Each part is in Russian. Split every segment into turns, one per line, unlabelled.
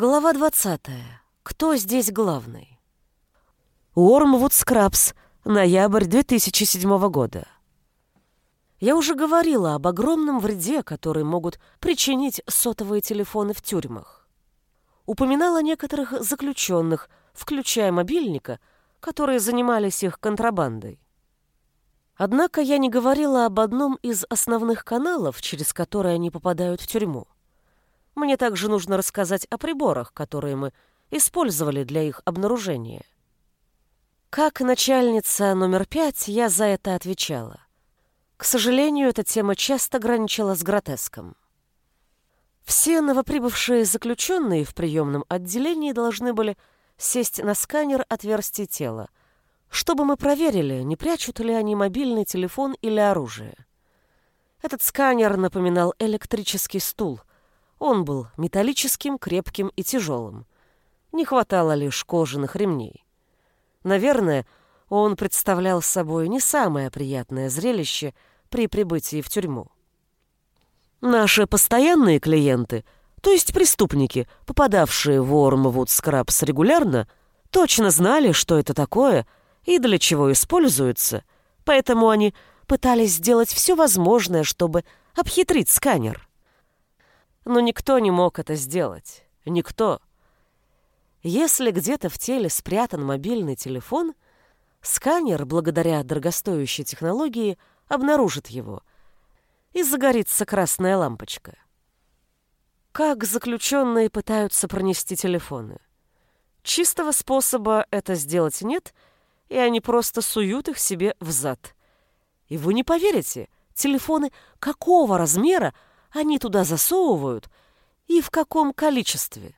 Глава 20. Кто здесь главный? Уормвуд Скрабс. Ноябрь 2007 года. Я уже говорила об огромном вреде, который могут причинить сотовые телефоны в тюрьмах. Упоминала некоторых заключенных, включая мобильника, которые занимались их контрабандой. Однако я не говорила об одном из основных каналов, через которые они попадают в тюрьму. Мне также нужно рассказать о приборах, которые мы использовали для их обнаружения. Как начальница номер пять я за это отвечала. К сожалению, эта тема часто граничила с гротеском. Все новоприбывшие заключенные в приемном отделении должны были сесть на сканер отверстий тела, чтобы мы проверили, не прячут ли они мобильный телефон или оружие. Этот сканер напоминал электрический стул, он был металлическим, крепким и тяжелым. Не хватало лишь кожаных ремней. Наверное, он представлял собой не самое приятное зрелище при прибытии в тюрьму. Наши постоянные клиенты, то есть преступники, попадавшие в Уормвуд Скрабс регулярно, точно знали, что это такое и для чего используется, поэтому они пытались сделать все возможное, чтобы обхитрить сканер. Но никто не мог это сделать. Никто. Если где-то в теле спрятан мобильный телефон, сканер, благодаря дорогостоящей технологии, обнаружит его, и загорится красная лампочка. Как заключенные пытаются пронести телефоны? Чистого способа это сделать нет, и они просто суют их себе в зад. И вы не поверите, телефоны какого размера они туда засовывают и в каком количестве.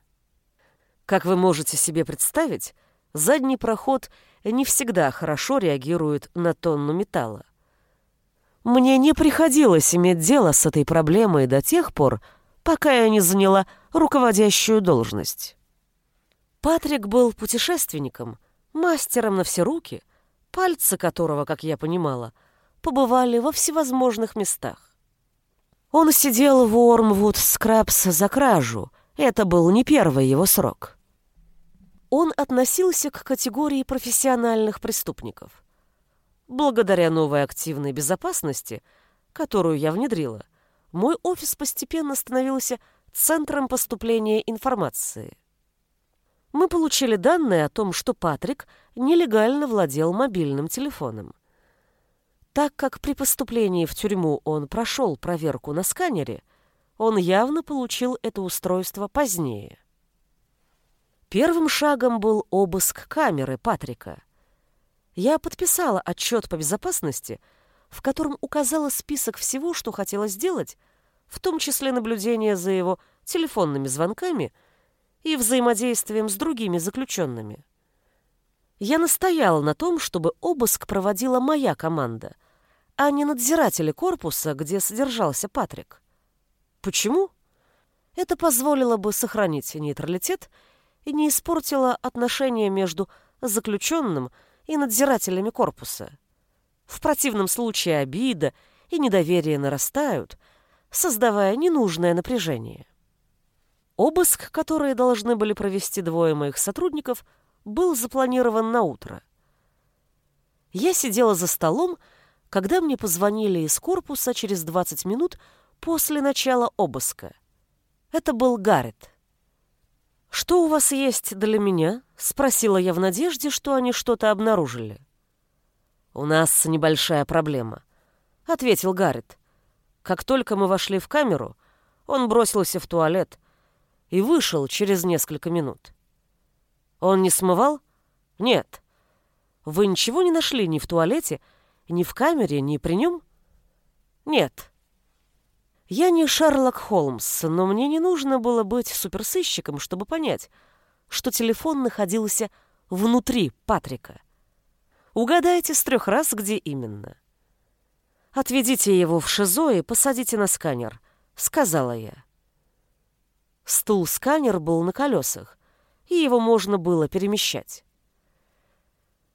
Как вы можете себе представить, задний проход не всегда хорошо реагирует на тонну металла. Мне не приходилось иметь дело с этой проблемой до тех пор, пока я не заняла руководящую должность. Патрик был путешественником, мастером на все руки, пальцы которого, как я понимала, побывали во всевозможных местах. Он сидел в Уормвуд Скрабс за кражу. Это был не первый его срок. Он относился к категории профессиональных преступников. Благодаря новой активной безопасности, которую я внедрила, мой офис постепенно становился центром поступления информации. Мы получили данные о том, что Патрик нелегально владел мобильным телефоном. Так как при поступлении в тюрьму он прошел проверку на сканере, он явно получил это устройство позднее. Первым шагом был обыск камеры Патрика. Я подписала отчет по безопасности, в котором указала список всего, что хотела сделать, в том числе наблюдение за его телефонными звонками и взаимодействием с другими заключенными. Я настояла на том, чтобы обыск проводила моя команда, а не надзиратели корпуса, где содержался Патрик. Почему? Это позволило бы сохранить нейтралитет и не испортило отношения между заключенным и надзирателями корпуса. В противном случае обида и недоверие нарастают, создавая ненужное напряжение. Обыск, который должны были провести двое моих сотрудников, был запланирован на утро. Я сидела за столом когда мне позвонили из корпуса через 20 минут после начала обыска. Это был Гаррет. «Что у вас есть для меня?» — спросила я в надежде, что они что-то обнаружили. «У нас небольшая проблема», — ответил Гаррет. Как только мы вошли в камеру, он бросился в туалет и вышел через несколько минут. Он не смывал? Нет. Вы ничего не нашли ни в туалете, ни в камере, ни при нем? Нет. Я не Шерлок Холмс, но мне не нужно было быть суперсыщиком, чтобы понять, что телефон находился внутри Патрика. Угадайте с трех раз, где именно. «Отведите его в ШИЗО и посадите на сканер», — сказала я. Стул-сканер был на колесах, и его можно было перемещать.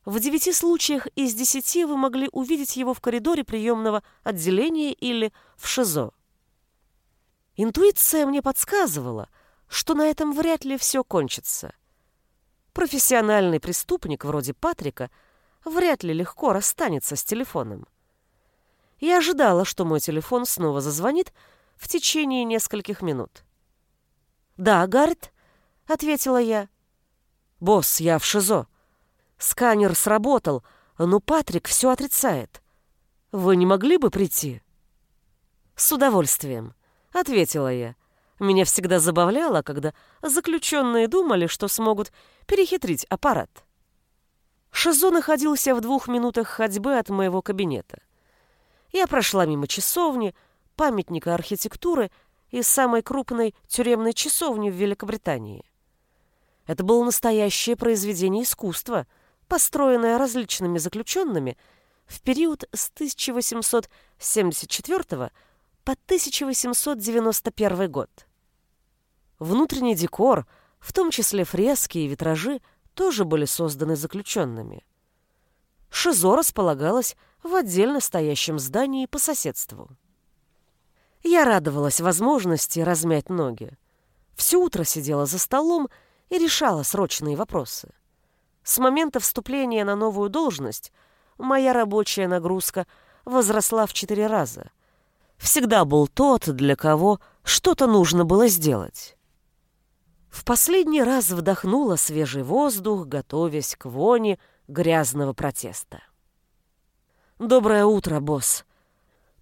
В девяти случаях из десяти вы могли увидеть его в коридоре приемного отделения или в ШИЗО. Интуиция мне подсказывала, что на этом вряд ли все кончится. Профессиональный преступник вроде Патрика вряд ли легко расстанется с телефоном. Я ожидала, что мой телефон снова зазвонит в течение нескольких минут. «Да, Гаррет», — ответила я. «Босс, я в ШИЗО. Сканер сработал, но Патрик все отрицает. Вы не могли бы прийти?» «С удовольствием», — ответила я. Меня всегда забавляло, когда заключенные думали, что смогут перехитрить аппарат. Шизо находился в двух минутах ходьбы от моего кабинета. Я прошла мимо часовни, памятника архитектуры и самой крупной тюремной часовни в Великобритании. Это было настоящее произведение искусства, построенное различными заключенными в период с 1874 по 1891 год. Внутренний декор, в том числе фрески и витражи, тоже были созданы заключенными. Шизо располагалось в отдельно стоящем здании по соседству. Я радовалась возможности размять ноги. Все утро сидела за столом и решала срочные вопросы. С момента вступления на новую должность моя рабочая нагрузка возросла в четыре раза. Всегда был тот, для кого что-то нужно было сделать. В последний раз вдохнула свежий воздух, готовясь к воне грязного протеста. «Доброе утро, босс!»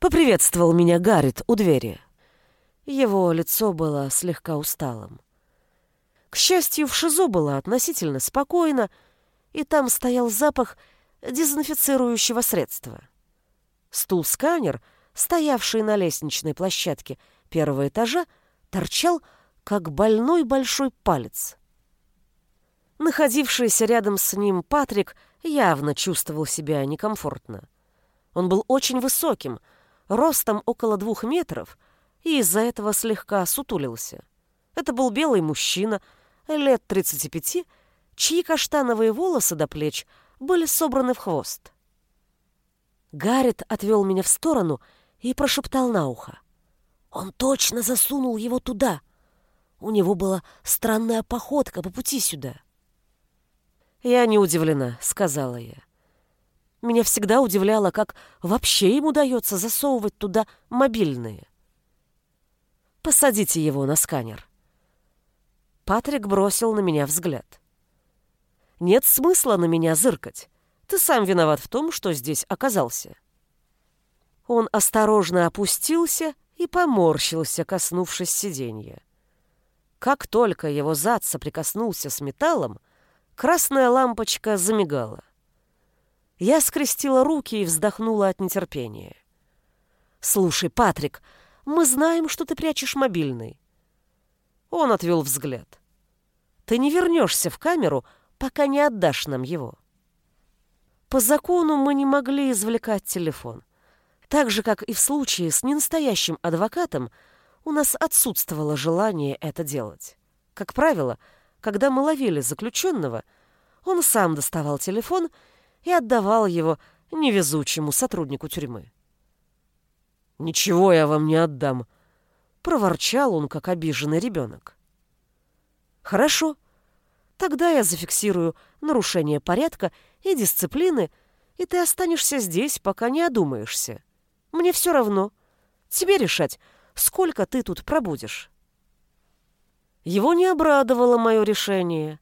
Поприветствовал меня Гаррит у двери. Его лицо было слегка усталым. К счастью, в ШИЗО было относительно спокойно, и там стоял запах дезинфицирующего средства. Стул-сканер, стоявший на лестничной площадке первого этажа, торчал, как больной большой палец. Находившийся рядом с ним Патрик явно чувствовал себя некомфортно. Он был очень высоким, ростом около двух метров, и из-за этого слегка сутулился. Это был белый мужчина, лет 35, чьи каштановые волосы до плеч были собраны в хвост. Гаррет отвел меня в сторону и прошептал на ухо. Он точно засунул его туда. У него была странная походка по пути сюда. «Я не удивлена», — сказала я. Меня всегда удивляло, как вообще им удается засовывать туда мобильные. Посадите его на сканер. Патрик бросил на меня взгляд. Нет смысла на меня зыркать. Ты сам виноват в том, что здесь оказался. Он осторожно опустился и поморщился, коснувшись сиденья. Как только его зад соприкоснулся с металлом, красная лампочка замигала. Я скрестила руки и вздохнула от нетерпения. «Слушай, Патрик, мы знаем, что ты прячешь мобильный». Он отвел взгляд. «Ты не вернешься в камеру, пока не отдашь нам его». По закону мы не могли извлекать телефон. Так же, как и в случае с ненастоящим адвокатом, у нас отсутствовало желание это делать. Как правило, когда мы ловили заключенного, он сам доставал телефон и отдавал его невезучему сотруднику тюрьмы. «Ничего я вам не отдам», — проворчал он, как обиженный ребенок. «Хорошо. Тогда я зафиксирую нарушение порядка и дисциплины, и ты останешься здесь, пока не одумаешься. Мне все равно. Тебе решать, сколько ты тут пробудешь». Его не обрадовало мое решение.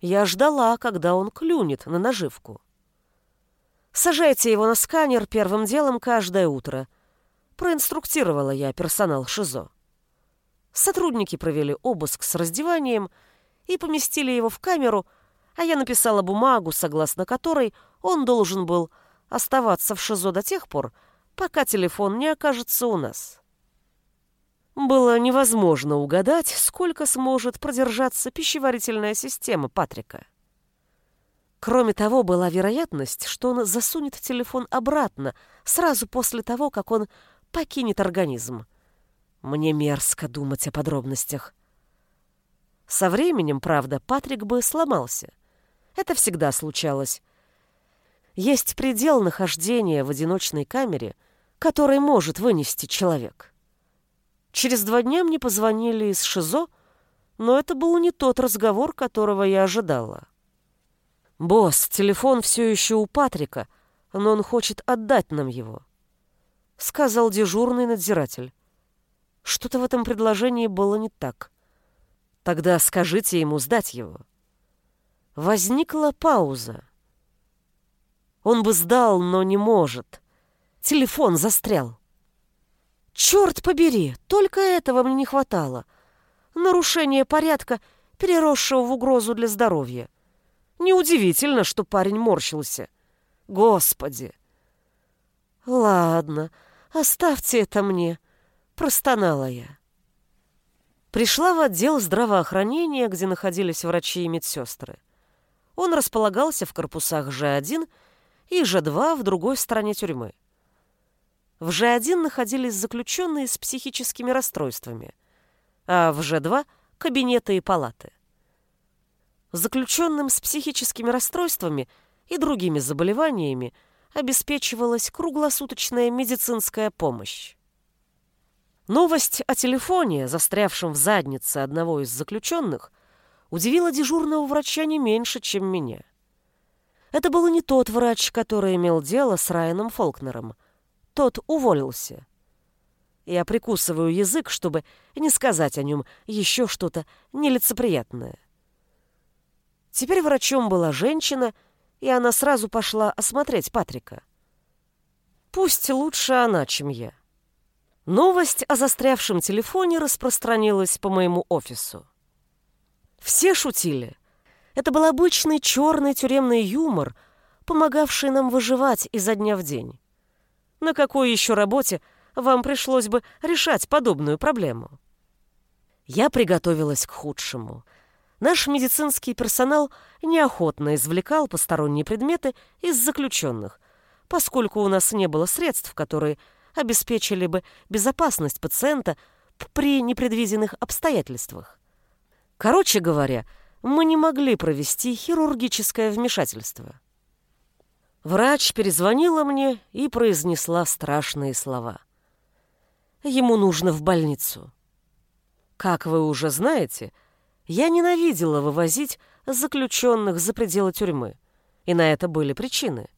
Я ждала, когда он клюнет на наживку. Сажайте его на сканер первым делом каждое утро. Проинструктировала я персонал ШИЗО. Сотрудники провели обыск с раздеванием и поместили его в камеру, а я написала бумагу, согласно которой он должен был оставаться в ШИЗО до тех пор, пока телефон не окажется у нас. Было невозможно угадать, сколько сможет продержаться пищеварительная система Патрика. Кроме того, была вероятность, что он засунет телефон обратно сразу после того, как он покинет организм. Мне мерзко думать о подробностях. Со временем, правда, Патрик бы сломался. Это всегда случалось. Есть предел нахождения в одиночной камере, который может вынести человек. Через два дня мне позвонили из ШИЗО, Но это был не тот разговор, которого я ожидала. «Босс, телефон все еще у Патрика, но он хочет отдать нам его», — сказал дежурный надзиратель. Что-то в этом предложении было не так. Тогда скажите ему сдать его. Возникла пауза. Он бы сдал, но не может. Телефон застрял. Черт побери, только этого мне не хватало. Нарушение порядка, переросшего в угрозу для здоровья. Неудивительно, что парень морщился. Господи! Ладно, оставьте это мне, простонала я. Пришла в отдел здравоохранения, где находились врачи и медсестры. Он располагался в корпусах Ж1 и Ж2 в другой стороне тюрьмы. В Ж1 находились заключенные с психическими расстройствами, а в Ж2 – кабинеты и палаты. Заключенным с психическими расстройствами и другими заболеваниями обеспечивалась круглосуточная медицинская помощь. Новость о телефоне, застрявшем в заднице одного из заключенных, удивила дежурного врача не меньше, чем меня. Это был не тот врач, который имел дело с Райаном Фолкнером – тот уволился. Я прикусываю язык, чтобы не сказать о нем еще что-то нелицеприятное. Теперь врачом была женщина, и она сразу пошла осмотреть Патрика. Пусть лучше она, чем я. Новость о застрявшем телефоне распространилась по моему офису. Все шутили. Это был обычный черный тюремный юмор, помогавший нам выживать изо дня в день. На какой еще работе вам пришлось бы решать подобную проблему? Я приготовилась к худшему. Наш медицинский персонал неохотно извлекал посторонние предметы из заключенных, поскольку у нас не было средств, которые обеспечили бы безопасность пациента при непредвиденных обстоятельствах. Короче говоря, мы не могли провести хирургическое вмешательство. Врач перезвонила мне и произнесла страшные слова. Ему нужно в больницу. Как вы уже знаете, я ненавидела вывозить заключенных за пределы тюрьмы, и на это были причины.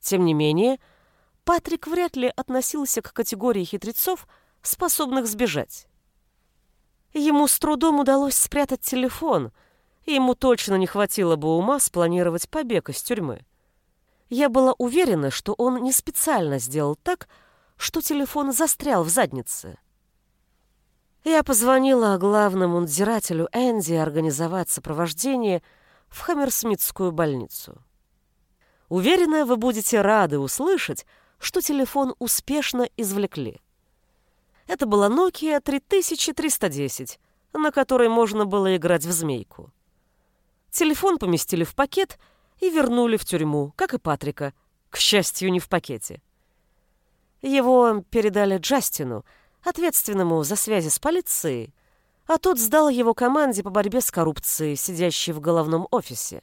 Тем не менее, Патрик вряд ли относился к категории хитрецов, способных сбежать. Ему с трудом удалось спрятать телефон, и ему точно не хватило бы ума спланировать побег из тюрьмы. Я была уверена, что он не специально сделал так, что телефон застрял в заднице. Я позвонила главному надзирателю Энди организовать сопровождение в Хаммерсмитскую больницу. Уверена, вы будете рады услышать, что телефон успешно извлекли. Это была Nokia 3310, на которой можно было играть в змейку. Телефон поместили в пакет — и вернули в тюрьму, как и Патрика, к счастью, не в пакете. Его передали Джастину, ответственному за связи с полицией, а тот сдал его команде по борьбе с коррупцией, сидящей в головном офисе.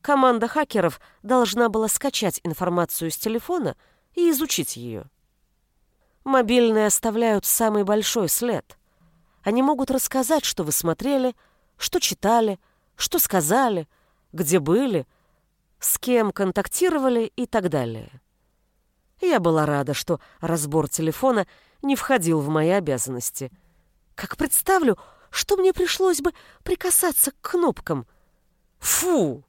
Команда хакеров должна была скачать информацию с телефона и изучить ее. Мобильные оставляют самый большой след. Они могут рассказать, что вы смотрели, что читали, что сказали, где были, с кем контактировали и так далее. Я была рада, что разбор телефона не входил в мои обязанности. Как представлю, что мне пришлось бы прикасаться к кнопкам. Фу!